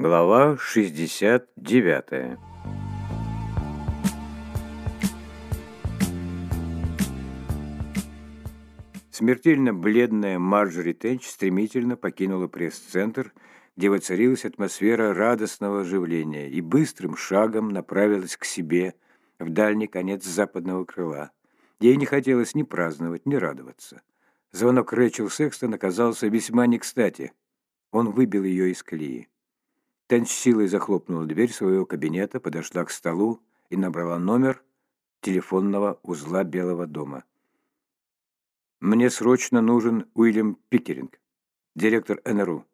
Глава 69 Смертельно бледная Марджори Тенч стремительно покинула пресс-центр, где воцарилась атмосфера радостного оживления, и быстрым шагом направилась к себе в дальний конец западного крыла. Ей не хотелось ни праздновать, ни радоваться. Звонок Рэчел Секстон оказался весьма не кстати. Он выбил ее из колеи. Тенч силой захлопнула дверь своего кабинета, подошла к столу и набрала номер телефонного узла Белого дома. «Мне срочно нужен Уильям Пикеринг, директор НРУ».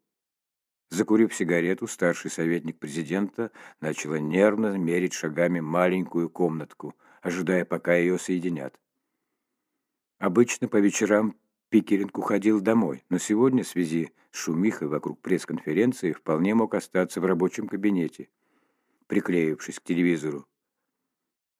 Закурив сигарету, старший советник президента начала нервно мерить шагами маленькую комнатку, ожидая, пока ее соединят. Обычно по вечерам Пикеринг уходил домой, но сегодня в связи с шумихой вокруг пресс-конференции вполне мог остаться в рабочем кабинете, приклеившись к телевизору.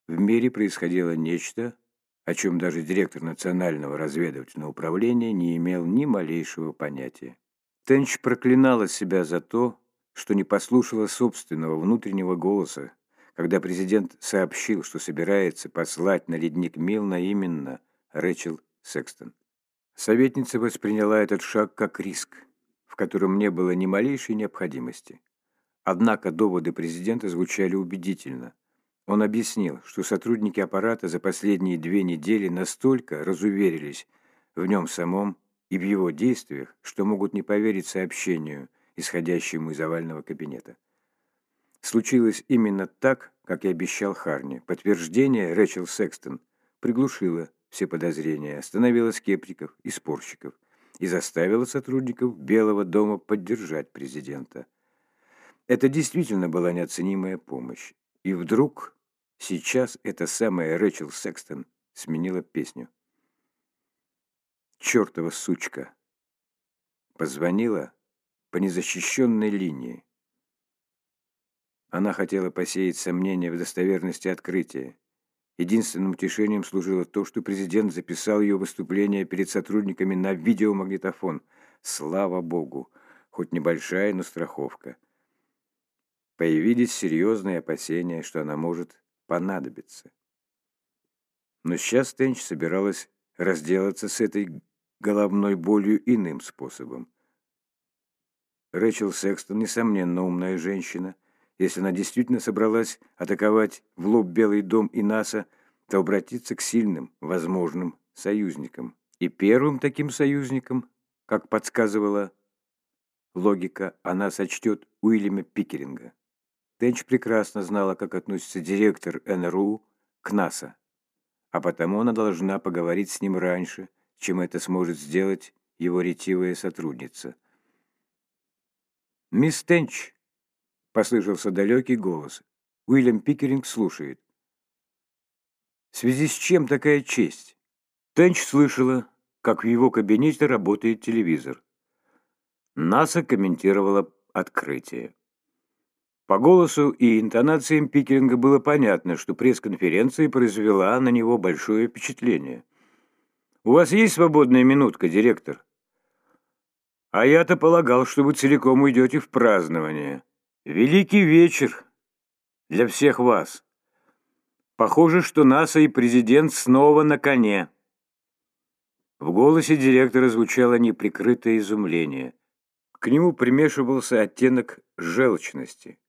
В мире происходило нечто, о чем даже директор Национального разведывательного управления не имел ни малейшего понятия. Тенч проклинала себя за то, что не послушала собственного внутреннего голоса, когда президент сообщил, что собирается послать на ледник Милна именно Рэчел Секстон. Советница восприняла этот шаг как риск, в котором не было ни малейшей необходимости. Однако доводы президента звучали убедительно. Он объяснил, что сотрудники аппарата за последние две недели настолько разуверились в нем самом и в его действиях, что могут не поверить сообщению, исходящему из овального кабинета. Случилось именно так, как и обещал Харни. Подтверждение Рэчел Секстон приглушило все подозрения, остановила скептиков и спорщиков и заставила сотрудников Белого дома поддержать президента. Это действительно была неоценимая помощь. И вдруг сейчас эта самая Рэчел Секстон сменила песню. «Чертова сучка!» Позвонила по незащищенной линии. Она хотела посеять сомнения в достоверности открытия. Единственным утешением служило то, что президент записал ее выступление перед сотрудниками на видеомагнитофон. Слава богу, хоть небольшая, но страховка. Появились серьезные опасения, что она может понадобиться. Но сейчас Тенч собиралась разделаться с этой головной болью иным способом. Рэчел Секстон, несомненно, умная женщина – если она действительно собралась атаковать в лоб Белый дом и НАСА, то обратиться к сильным, возможным союзникам. И первым таким союзником, как подсказывала логика, она сочтет Уильяма Пикеринга. Тенч прекрасно знала, как относится директор НРУ к НАСА, а потому она должна поговорить с ним раньше, чем это сможет сделать его ретивая сотрудница. «Мисс Тенч», Послышался далекий голос. Уильям Пикеринг слушает. В связи с чем такая честь? Тенч слышала, как в его кабинете работает телевизор. НАСА комментировала открытие. По голосу и интонациям Пикеринга было понятно, что пресс-конференция произвела на него большое впечатление. «У вас есть свободная минутка, директор?» «А я-то полагал, что вы целиком уйдете в празднование», Великий вечер для всех вас. Похоже, что НАСА и президент снова на коне. В голосе директора звучало неприкрытое изумление. К нему примешивался оттенок желчности.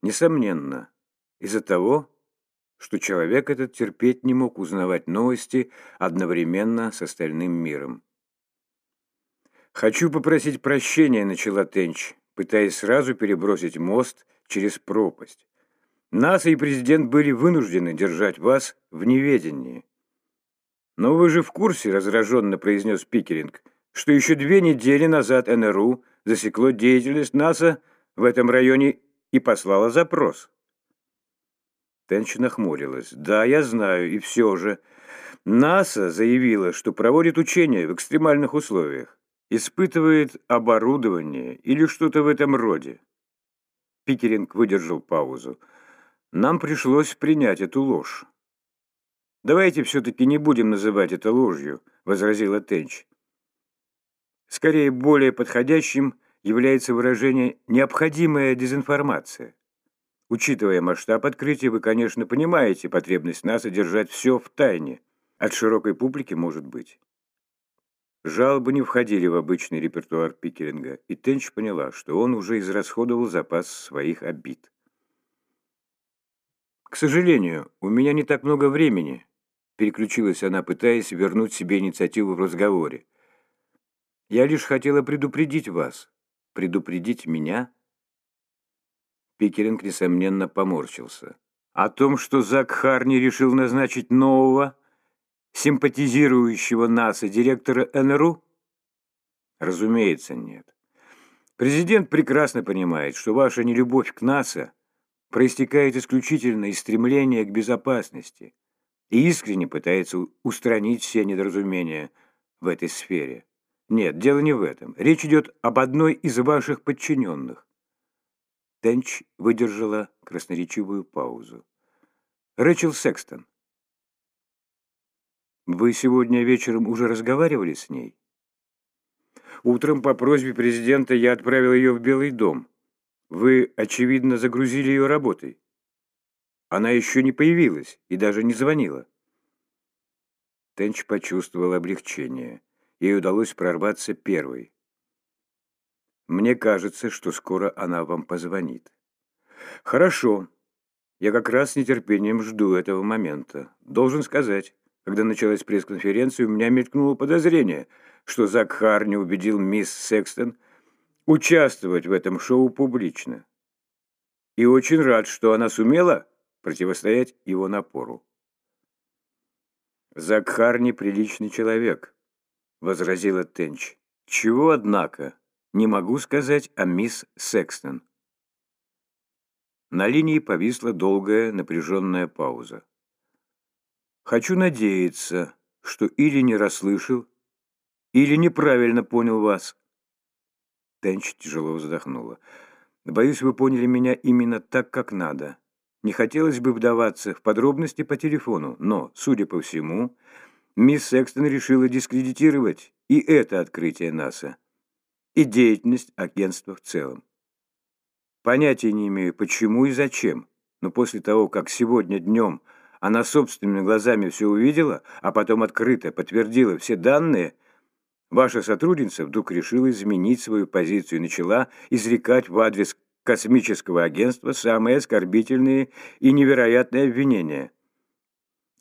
Несомненно, из-за того, что человек этот терпеть не мог узнавать новости одновременно с остальным миром. «Хочу попросить прощения», — начала Тенч пытаясь сразу перебросить мост через пропасть. НАСА и президент были вынуждены держать вас в неведении. «Но вы же в курсе», — раздраженно произнес Пикеринг, «что еще две недели назад НРУ засекло деятельность НАСА в этом районе и послало запрос». Тенч нахмурилась. «Да, я знаю, и все же. НАСА заявила, что проводит учения в экстремальных условиях испытывает оборудование или что-то в этом роде. Пикеринг выдержал паузу. Нам пришлось принять эту ложь. «Давайте все-таки не будем называть это ложью», — возразила Тенч. «Скорее, более подходящим является выражение «необходимая дезинформация». Учитывая масштаб открытия, вы, конечно, понимаете потребность НАСА держать все в тайне. От широкой публики может быть. Жалобы не входили в обычный репертуар Пикеринга, и Тенч поняла, что он уже израсходовал запас своих обид. «К сожалению, у меня не так много времени», — переключилась она, пытаясь вернуть себе инициативу в разговоре. «Я лишь хотела предупредить вас. Предупредить меня?» Пикеринг, несомненно, поморщился. О том, что Зак Харни решил назначить нового, симпатизирующего НАСА директора НРУ? Разумеется, нет. Президент прекрасно понимает, что ваша нелюбовь к НАСА проистекает исключительно из стремления к безопасности и искренне пытается устранить все недоразумения в этой сфере. Нет, дело не в этом. Речь идет об одной из ваших подчиненных. Тенч выдержала красноречивую паузу. Рэчел Секстон. Вы сегодня вечером уже разговаривали с ней? Утром по просьбе президента я отправил ее в Белый дом. Вы, очевидно, загрузили ее работой. Она еще не появилась и даже не звонила. Тенч почувствовал облегчение. Ей удалось прорваться первой. Мне кажется, что скоро она вам позвонит. Хорошо. Я как раз с нетерпением жду этого момента. Должен сказать, когда началась пресс-конференция, у меня мелькнуло подозрение, что Зак Харни убедил мисс Секстон участвовать в этом шоу публично. И очень рад, что она сумела противостоять его напору. «Зак Харни приличный человек», — возразила Тенч. «Чего, однако, не могу сказать о мисс Секстон». На линии повисла долгая напряженная пауза. Хочу надеяться, что или не расслышал, или неправильно понял вас. Тенч тяжело вздохнула. Боюсь, вы поняли меня именно так, как надо. Не хотелось бы вдаваться в подробности по телефону, но, судя по всему, мисс Секстон решила дискредитировать и это открытие НАСА, и деятельность агентства в целом. Понятия не имею, почему и зачем, но после того, как сегодня днем она собственными глазами все увидела, а потом открыто подтвердила все данные, ваша сотрудница вдруг решила изменить свою позицию и начала изрекать в адрес космического агентства самые оскорбительные и невероятные обвинения.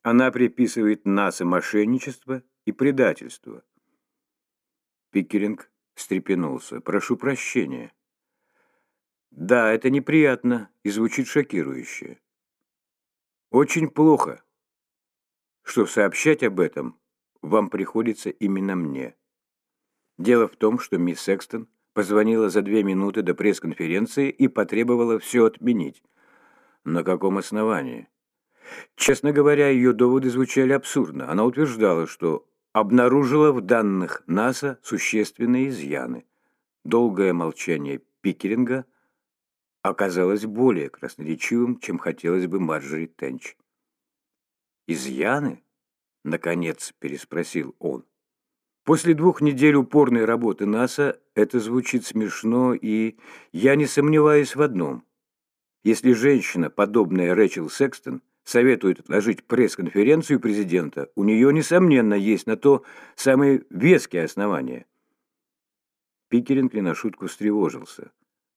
Она приписывает НАСА мошенничество и предательство. Пикеринг встрепенулся. «Прошу прощения». «Да, это неприятно и звучит шокирующе. Очень плохо, что сообщать об этом вам приходится именно мне. Дело в том, что мисс Секстон позвонила за две минуты до пресс-конференции и потребовала все отменить. На каком основании? Честно говоря, ее доводы звучали абсурдно. Она утверждала, что обнаружила в данных НАСА существенные изъяны. Долгое молчание Пикеринга оказалось более красноречивым, чем хотелось бы Марджори Тенч. «Изъяны?» — наконец переспросил он. После двух недель упорной работы НАСА это звучит смешно, и я не сомневаюсь в одном. Если женщина, подобная Рэчел Секстон, советует отложить пресс-конференцию президента, у нее, несомненно, есть на то самые веские основания. Пикеринг не на шутку встревожился.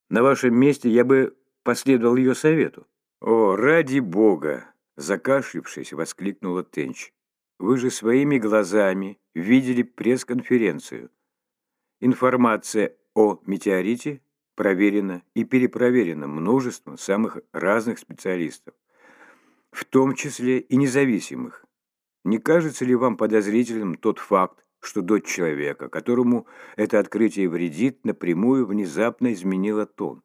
На вашем месте я бы последовал ее совету». «О, ради бога!» – закашлившись, воскликнула Тенч. «Вы же своими глазами видели пресс-конференцию. Информация о метеорите проверена и перепроверена множеством самых разных специалистов, в том числе и независимых. Не кажется ли вам подозрительным тот факт, что дочь человека, которому это открытие вредит, напрямую внезапно изменила тон.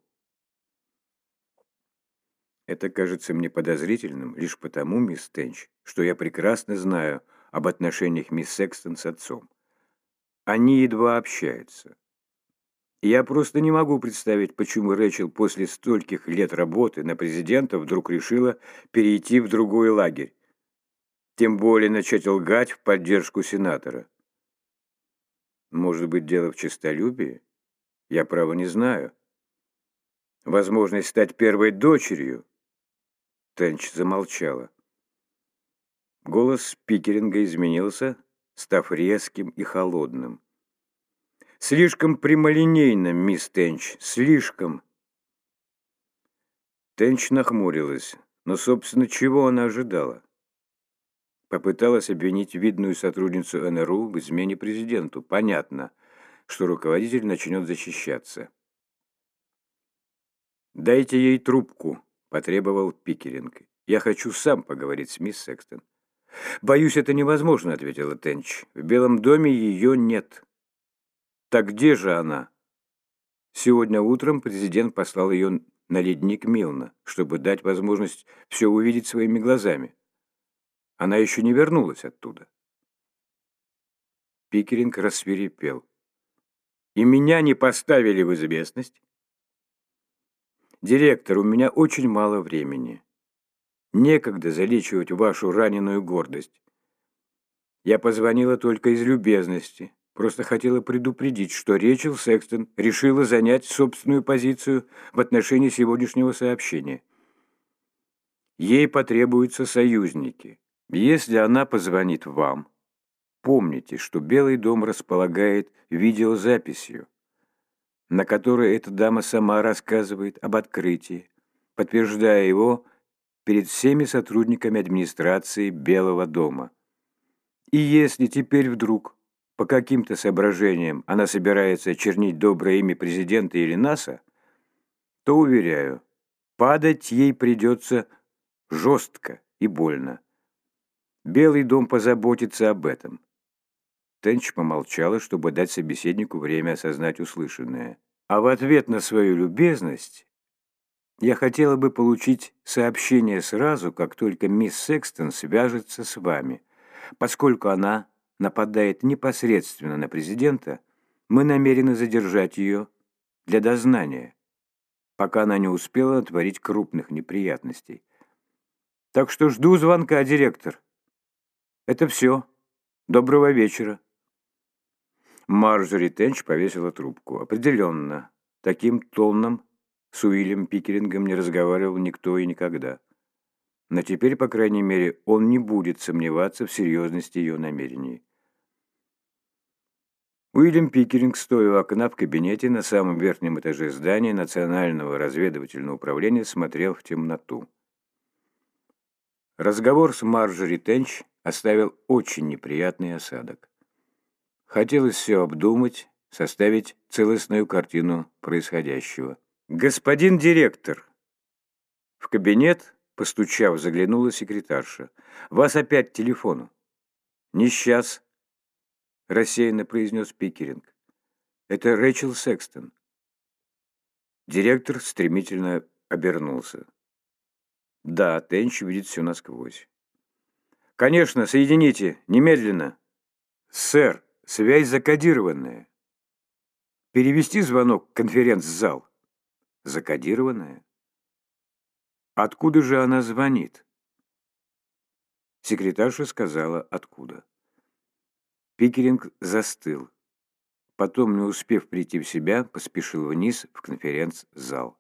Это кажется мне подозрительным лишь потому, мисс Тенч, что я прекрасно знаю об отношениях мисс Секстон с отцом. Они едва общаются. Я просто не могу представить, почему Рэчел после стольких лет работы на президента вдруг решила перейти в другой лагерь. Тем более начать лгать в поддержку сенатора. Может быть, дело в честолюбии? Я, право, не знаю. Возможность стать первой дочерью. Тенч замолчала. Голос Пикеринга изменился, став резким и холодным. «Слишком прямолинейно, мисс Тенч, слишком!» Тенч нахмурилась, но, собственно, чего она ожидала? Попыталась обвинить видную сотрудницу НРУ в измене президенту. Понятно, что руководитель начнет защищаться. «Дайте ей трубку», — потребовал Пикеринг. «Я хочу сам поговорить с мисс Секстон». «Боюсь, это невозможно», — ответила Тенч. «В Белом доме ее нет». «Так где же она?» Сегодня утром президент послал ее на ледник Милна, чтобы дать возможность все увидеть своими глазами. Она еще не вернулась оттуда. Пикеринг рассверепел. «И меня не поставили в известность?» «Директор, у меня очень мало времени. Некогда залечивать вашу раненую гордость. Я позвонила только из любезности. Просто хотела предупредить, что Речел Секстон решила занять собственную позицию в отношении сегодняшнего сообщения. Ей потребуются союзники. Если она позвонит вам, помните, что Белый дом располагает видеозаписью, на которой эта дама сама рассказывает об открытии, подтверждая его перед всеми сотрудниками администрации Белого дома. И если теперь вдруг, по каким-то соображениям, она собирается очернить доброе имя президента или НАСА, то, уверяю, падать ей придется жестко и больно. Белый дом позаботится об этом. Тенч помолчала, чтобы дать собеседнику время осознать услышанное. А в ответ на свою любезность я хотела бы получить сообщение сразу, как только мисс Секстон свяжется с вами. Поскольку она нападает непосредственно на президента, мы намерены задержать ее для дознания, пока она не успела натворить крупных неприятностей. Так что жду звонка, директор. Это все. Доброго вечера. Марджори Тенч повесила трубку. Определенно, таким тоном с Уильям Пикерингом не разговаривал никто и никогда. Но теперь, по крайней мере, он не будет сомневаться в серьезности ее намерений. Уильям Пикеринг, стоя у окна в кабинете на самом верхнем этаже здания Национального разведывательного управления, смотрел в темноту. Разговор с Марджори Тенч оставил очень неприятный осадок. Хотелось все обдумать, составить целостную картину происходящего. «Господин директор!» В кабинет, постучав, заглянула секретарша. «Вас опять к телефону». «Не сейчас», — рассеянно произнес Пикеринг. «Это Рэчел Секстон». Директор стремительно обернулся. «Да, Тенч видит все насквозь». «Конечно, соедините, немедленно». «Сэр, связь закодированная». «Перевести звонок в конференц-зал». Закодированная? Откуда же она звонит? Секретарша сказала, откуда. Пикеринг застыл. Потом, не успев прийти в себя, поспешил вниз в конференц-зал.